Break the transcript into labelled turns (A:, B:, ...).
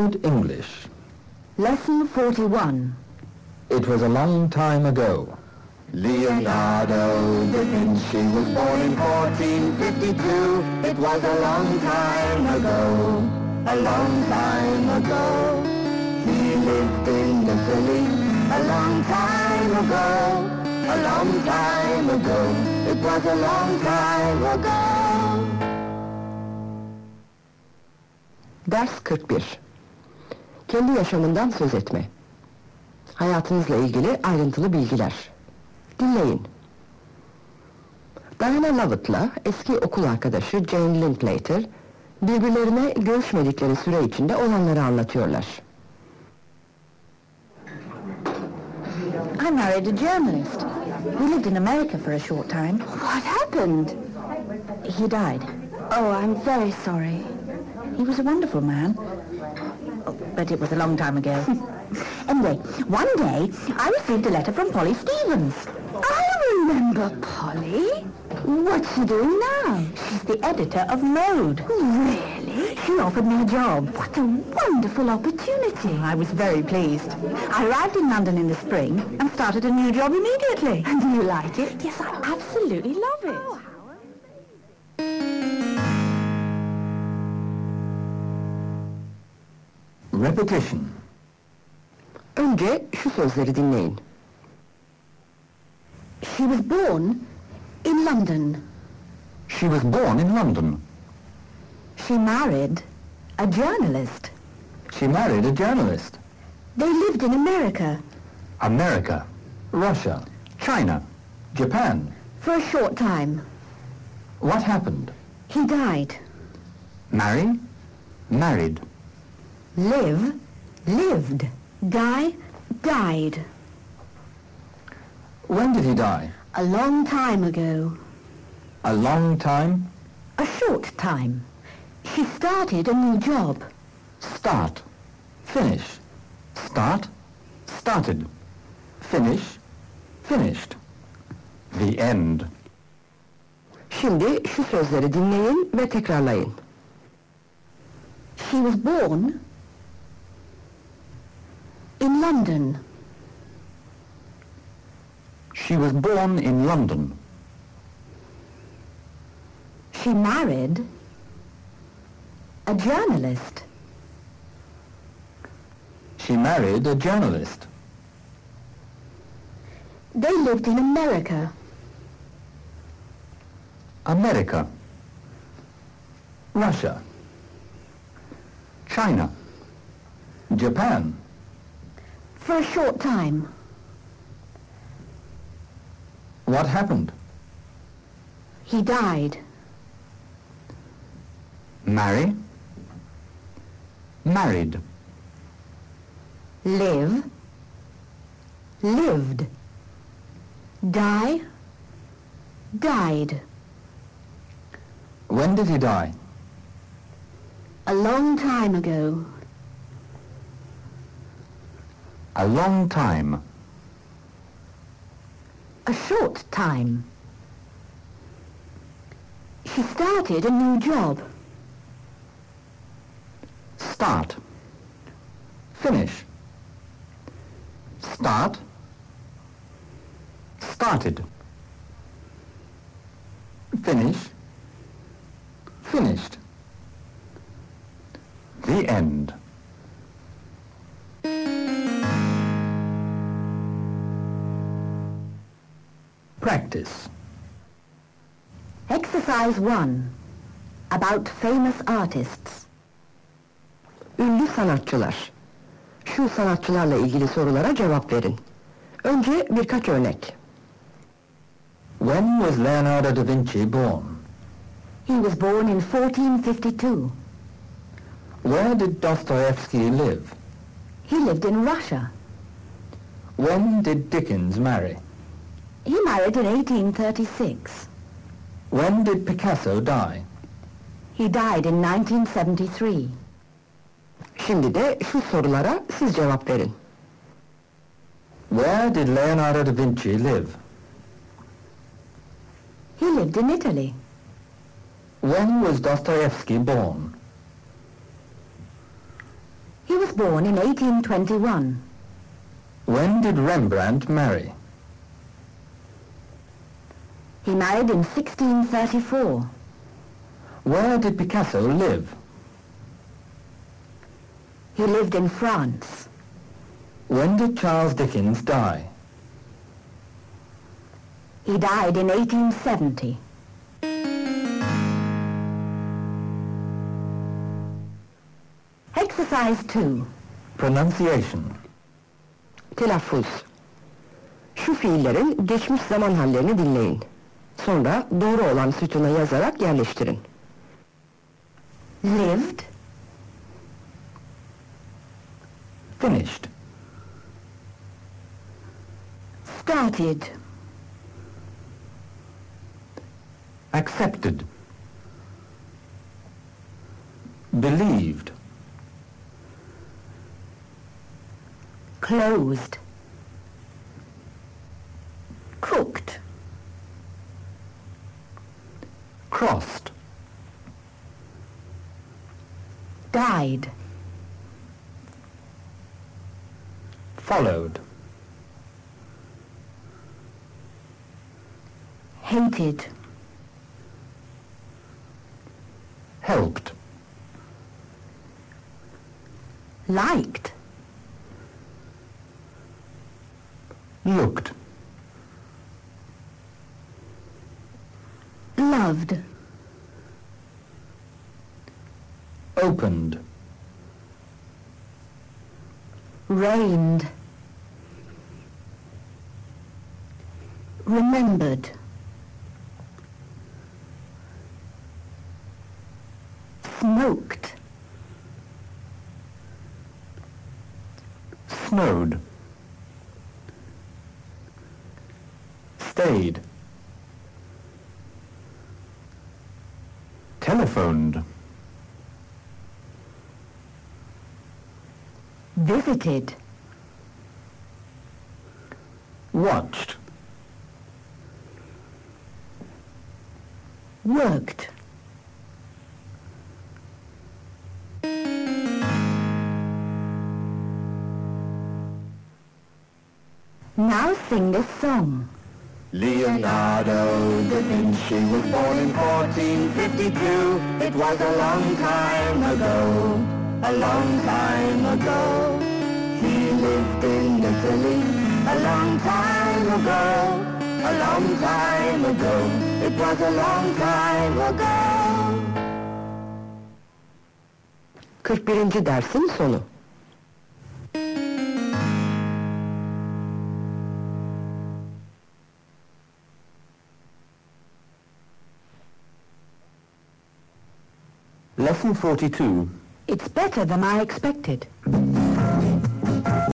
A: Oxford English.
B: Lesson 41.
A: It was a long time ago.
C: Leonardo da Vinci was born in 1452. It was a long time ago, a long time ago. He lived in Italy a long time ago, a long time ago. It was a long time ago.
B: Ders 41. Kendi yaşamından söz etme. Hayatınızla ilgili ayrıntılı bilgiler. Dinleyin. Diana Lovett'la eski okul arkadaşı Jane Linklater birbirlerine görüşmedikleri süre içinde olanları anlatıyorlar.
D: I married a journalist. We lived in America for a short time.
E: What happened?
D: He died.
E: Oh, I'm very sorry.
D: He was a wonderful man. Oh, but it was a long time ago. anyway, one day I received a letter from Polly Stevens.
E: I remember Polly. What's she doing now?
D: She's the editor of Mode.
E: Really?
D: She offered me a job.
E: What a wonderful opportunity.
D: I was very pleased. I arrived in London in the spring and started a new job immediately.
E: And do you like it?
D: Yes, I absolutely love it.
A: Repetition.
B: Önce şu sözleri dinleyin.
E: She was born in London.
A: She was born in London.
D: She married a journalist.
A: She married a journalist.
E: They lived in America
A: America, Russia, China, Japan.
E: for a short time.
A: What happened?
E: He died.
A: Marry? Married.
E: Live, lived. Die, died.
A: When did he die?
E: A long time ago.
A: A long time?
E: A short time. She started a new job.
A: Start. Finish. Start. Started. Finish. Finished. The end.
B: Şimdi şu sözleri dinleyin ve tekrarlayın.
E: She was born in London.
A: She was born in London.
D: She married a journalist.
A: She married a journalist.
E: They lived in America.
A: America. Russia. China. Japan.
E: For a short time.
A: What happened?
E: He died.
A: Marry. Married.
E: Live. Lived. Die. Died.
A: When did he die?
E: A long time ago.
A: A long time.
D: A short time.
E: She started a new job.
A: Start. Finish. Start. Started. Finish. Finished. The end. Practice.
D: Exercise 1. About famous artists.
B: Ünlü sanatçılar. Şu sanatçılarla ilgili sorulara cevap verin. Önce birkaç örnek.
A: When was Leonardo da Vinci born?
D: He was born in 1452.
A: Where did Dostoevsky live?
D: He lived in Russia.
A: When did Dickens marry?
D: He married in 1836.
A: When did Picasso die?
D: He died in 1973.
B: Şimdi de şu sorulara siz cevap verin.
A: Where did Leonardo da Vinci live?
D: He lived in Italy.
A: When was Dostoevsky born?
D: He was born in 1821.
A: When did Rembrandt marry?
D: He married in 1634.
A: Where did Picasso live?
D: He lived in France.
A: When did Charles Dickens die?
D: He died in 1870. Exercise 2.
A: Pronunciation.
B: Telaffuz. Şu fiillerin geçmiş zaman hallerini dinleyin. Sonra doğru olan sütuna yazarak yerleştirin.
D: Lived,
A: Finished.
D: started,
A: Accepted. Believed.
D: closed,
A: Crossed.
D: died,
A: Followed.
D: hated,
A: Helped.
D: liked,
A: Looked.
D: loved,
A: Opened.
D: Rained. remembered, smoked,
A: Snowed. Stayed. Telephoned.
D: Visited,
A: Watched.
D: worked. Now sing this song.
C: Leonardo da Vinci was born in 1452. It was a long time ago, a long time ago. He lived in Italy a long time ago, a long time ago. It was a long time ago.
B: 41. dersin sonu.
A: Lesson 42.
D: It's better than I expected.